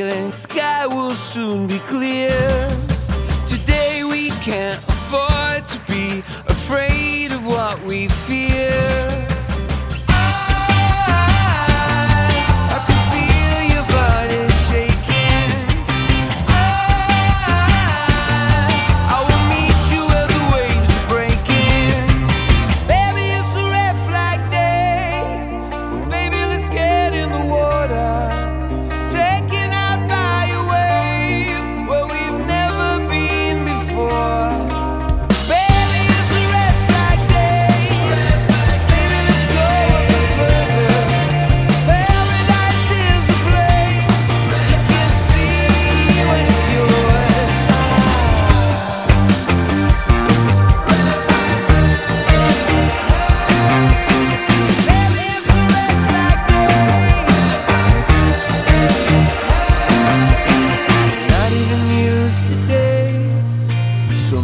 feeling sky will soon be clear. Today we can't afford to be afraid of what we feel.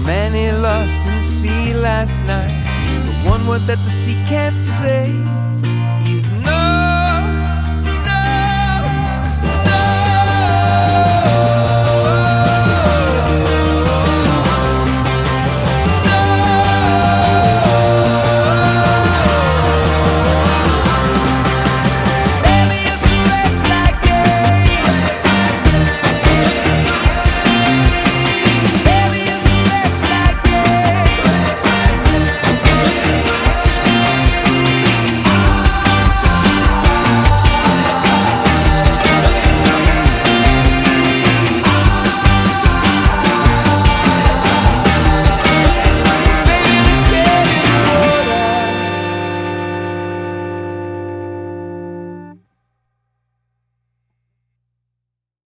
Many lost in the sea last night, but one word that the sea can't say.